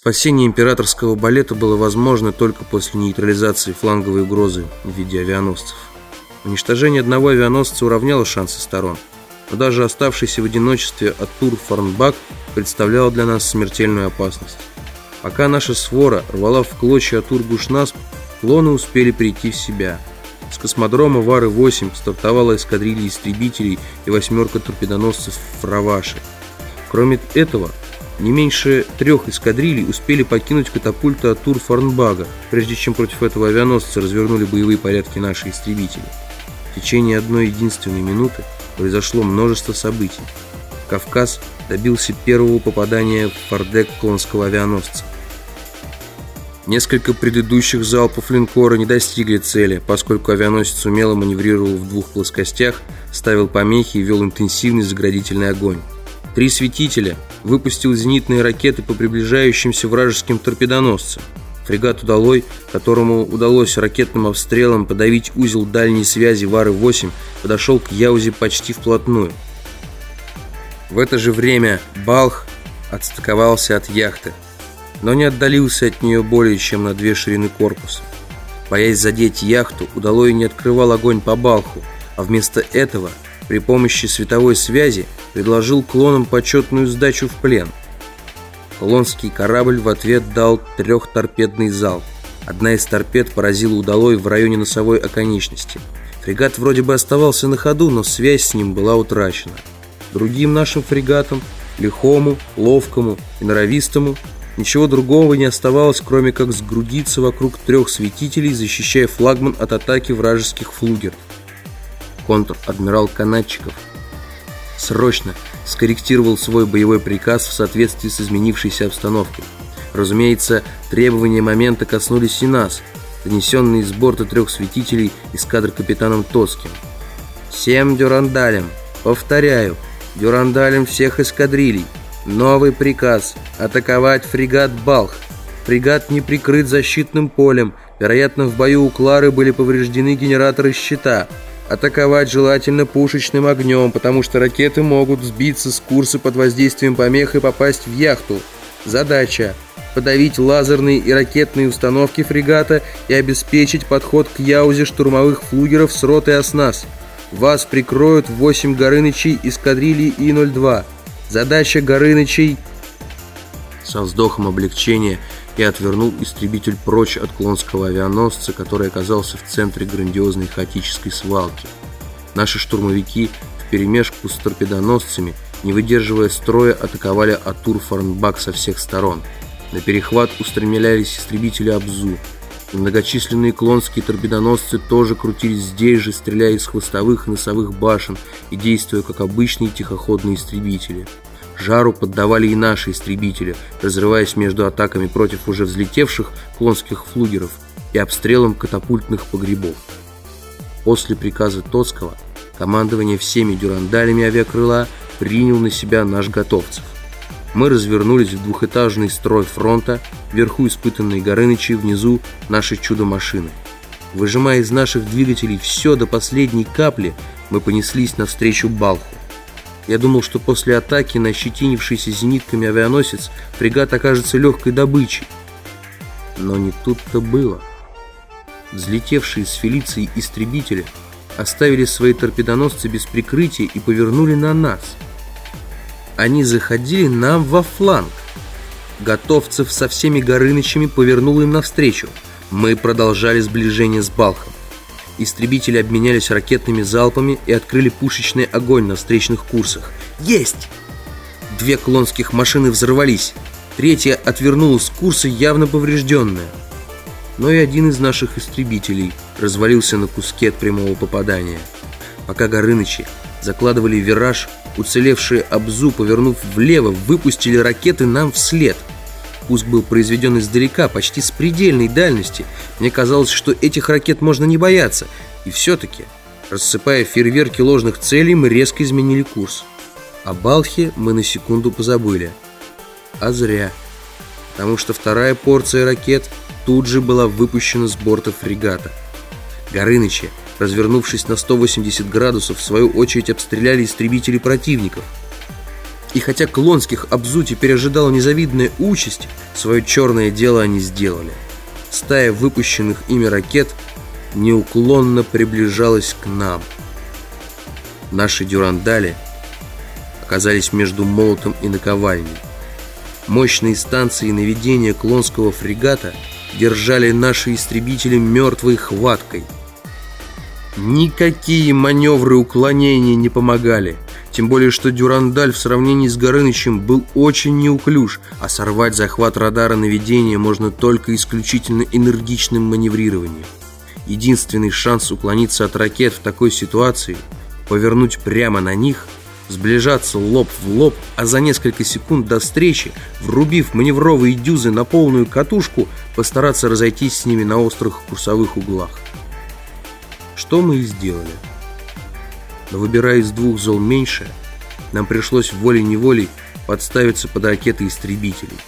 Спасение императорского балета было возможно только после нейтрализации фланговой угрозы в виде авианосцев. Уничтожение одного авианосца уравняло шансы сторон, но даже оставшийся в одиночестве Аттур Фарнбак представлял для нас смертельную опасность. Пока наша свора рвала в клочья Аттур Гушнасп, клоны успели прийти в себя. С космодрома Вары-8 стартовала эскадрилья истребителей и восьмерка торпедоносцев Фраваши. Кроме этого, не меньше трех эскадрилей успели покинуть катапульты от Тур-Фарнбага, прежде чем против этого авианосца развернули боевые порядки наши истребители. В течение одной единственной минуты произошло множество событий. Кавказ добился первого попадания в фордек клонского авианосца. Несколько предыдущих залпов линкора не достигли цели, поскольку авианосец умело маневрировал в двух плоскостях, ставил помехи и вел интенсивный заградительный огонь. Три светителя выпустил зенитные ракеты по приближающимся вражеским торпедоносцам. Фрегат «Удалой», которому удалось ракетным обстрелом подавить узел дальней связи Вары-8, подошел к Яузе почти вплотную. В это же время Балх отстыковался от яхты, но не отдалился от нее более чем на две ширины корпуса. Боясь задеть яхту, Удалой не открывал огонь по Балху, а вместо этого – при помощи световой связи предложил клонам почетную сдачу в плен. Клонский корабль в ответ дал трехторпедный залп. Одна из торпед поразила удалой в районе носовой оконечности. Фрегат вроде бы оставался на ходу, но связь с ним была утрачена. Другим нашим фрегатам, лихому, ловкому и норовистому, ничего другого не оставалось, кроме как сгрудиться вокруг трех светителей, защищая флагман от атаки вражеских флугеров контр-адмирал Канатчиков срочно скорректировал свой боевой приказ в соответствии с изменившейся обстановкой. Разумеется, требования момента коснулись и нас, донесенные с борта трех светителей эскадр капитаном Тоским. «Всем дюрандалям! Повторяю, дюрандалям всех эскадрилей! Новый приказ – атаковать фрегат «Балх». Фрегат не прикрыт защитным полем, вероятно, в бою у Клары были повреждены генераторы щита – Атаковать желательно пушечным огнем, потому что ракеты могут сбиться с курса под воздействием помех и попасть в яхту. Задача – подавить лазерные и ракетные установки фрегата и обеспечить подход к Яузе штурмовых флугеров с ротой оснас. Вас прикроют 8 Горынычей эскадрильи И-02. Задача Горынычей... Со вздохом облегчения – и отвернул истребитель прочь от клонского авианосца, который оказался в центре грандиозной хаотической свалки. Наши штурмовики вперемешку с торпедоносцами, не выдерживая строя, атаковали Атур Фарнбак со всех сторон. На перехват устремлялись истребители Абзу. И многочисленные клонские торпедоносцы тоже крутились здесь же, стреляя из хвостовых и носовых башен и действуя как обычные тихоходные истребители. Жару поддавали и наши истребители, разрываясь между атаками против уже взлетевших клонских флугеров и обстрелом катапультных погребов. После приказа Тоцкого командование всеми дюрандалями авиакрыла принял на себя наш готовцев. Мы развернулись в двухэтажный строй фронта, вверху испытанные Горынычи, внизу наши чудо-машины. Выжимая из наших двигателей все до последней капли, мы понеслись навстречу Балху. Я думал, что после атаки на щетинившийся зенитками авианосец фрегат окажется легкой добычей. Но не тут-то было. Взлетевшие с Фелиции истребители оставили свои торпедоносцы без прикрытия и повернули на нас. Они заходили нам во фланг. Готовцев со всеми Горынычами повернул им навстречу. Мы продолжали сближение с Балхом. Истребители обменялись ракетными залпами и открыли пушечный огонь на встречных курсах. Есть! Две клонских машины взорвались. Третья отвернулась с курса, явно поврежденная. Но и один из наших истребителей развалился на куске от прямого попадания. Пока Горынычи закладывали вираж, уцелевшие Абзу, повернув влево, выпустили ракеты нам вслед – Пуск был произведен издалека, почти с предельной дальности. Мне казалось, что этих ракет можно не бояться. И все-таки, рассыпая фейерверки ложных целей, мы резко изменили курс. О Балхе мы на секунду позабыли. А зря. Потому что вторая порция ракет тут же была выпущена с борта фрегата. Горынычи, развернувшись на 180 градусов, в свою очередь обстреляли истребители противников – И хотя Клонских Абзу теперь ожидала незавидная участь, свое черное дело они сделали. Стая выпущенных ими ракет неуклонно приближалась к нам. Наши дюрандали оказались между молотом и наковальней. Мощные станции наведения Клонского фрегата держали наши истребители мертвой хваткой. Никакие маневры уклонения не помогали – тем более, что Дюрандаль в сравнении с Горынычем был очень неуклюж, а сорвать захват радара наведения можно только исключительно энергичным маневрированием. Единственный шанс уклониться от ракет в такой ситуации – повернуть прямо на них, сближаться лоб в лоб, а за несколько секунд до встречи, врубив маневровые дюзы на полную катушку, постараться разойтись с ними на острых курсовых углах. Что мы и сделали. Но выбирая из двух зол меньше, нам пришлось волей-неволей подставиться под ракеты истребителей.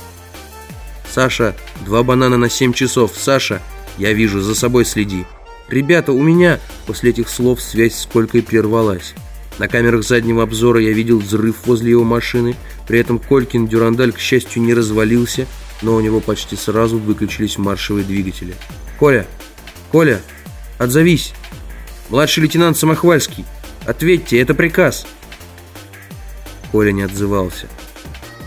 «Саша, два банана на семь часов. Саша, я вижу, за собой следи. Ребята, у меня...» После этих слов связь с Колькой прервалась. На камерах заднего обзора я видел взрыв возле его машины. При этом Колькин Дюрандаль, к счастью, не развалился, но у него почти сразу выключились маршевые двигатели. «Коля! Коля! Отзовись! Младший лейтенант Самохвальский!» Ответьте, это приказ!» Коля не отзывался.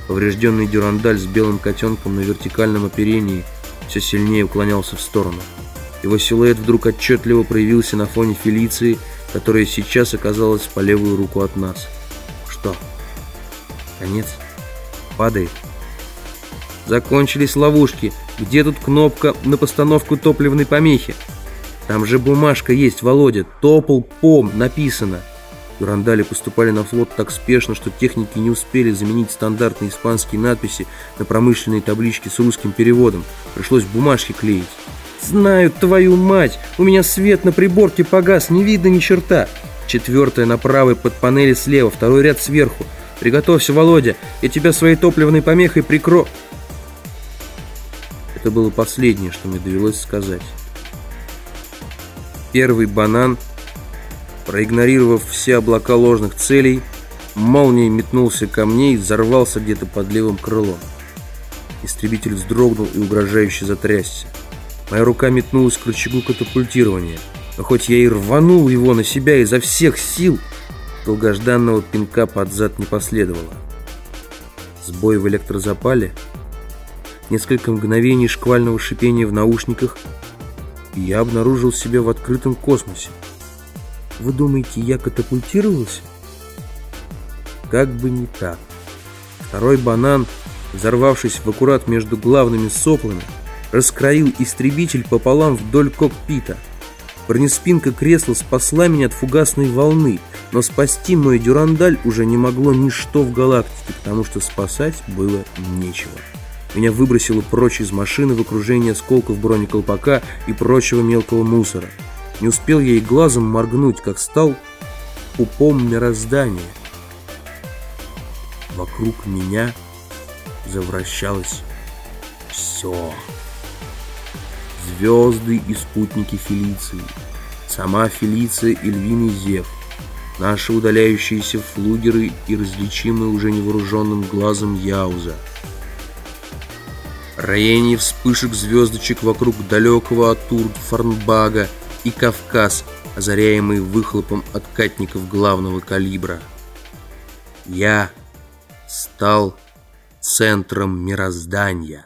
Поврежденный дюрандаль с белым котенком на вертикальном оперении все сильнее уклонялся в сторону. Его силуэт вдруг отчетливо проявился на фоне Фелиции, которая сейчас оказалась по левую руку от нас. Что? Конец? Падает? Закончились ловушки. Где тут кнопка на постановку топливной помехи? Там же бумажка есть, Володя. Топл пом написано. Дурандали поступали на флот так спешно, что техники не успели заменить стандартные испанские надписи на промышленные таблички с русским переводом. Пришлось бумажки клеить. «Знаю, твою мать! У меня свет на приборке погас, не видно ни черта!» Четвертая на правой под панели слева, второй ряд сверху. «Приготовься, Володя, я тебя своей топливной помехой прикро...» Это было последнее, что мне довелось сказать. Первый банан, проигнорировав все облака ложных целей, молнией метнулся ко мне и взорвался где-то под левым крылом. Истребитель вздрогнул и угрожающе затрясся. Моя рука метнулась к рычагу катапультирования, но хоть я и рванул его на себя изо всех сил, долгожданного пинка под зад не последовало. Сбой в электрозапале, несколько мгновений шквального шипения в наушниках — я обнаружил себя в открытом космосе. Вы думаете, я катапультировался? Как бы не так. Второй банан, взорвавшись в аккурат между главными соплами, раскроил истребитель пополам вдоль кокпита. Бронеспинка кресла спасла меня от фугасной волны, но спасти мой дюрандаль уже не могло ничто в галактике, потому что спасать было нечего. Меня выбросило прочь из машины в окружении осколков бронеколпака и прочего мелкого мусора. Не успел я и глазом моргнуть, как стал пупом мироздания. Вокруг меня завращалось все. Звезды и спутники Фелиции, сама Фелиция и львиный Зев, наши удаляющиеся флугеры и различимые уже невооруженным глазом Яуза — роение вспышек звездочек вокруг далекого от Турд-Фарнбага и Кавказ, озаряемый выхлопом от катников главного калибра. Я стал центром мироздания.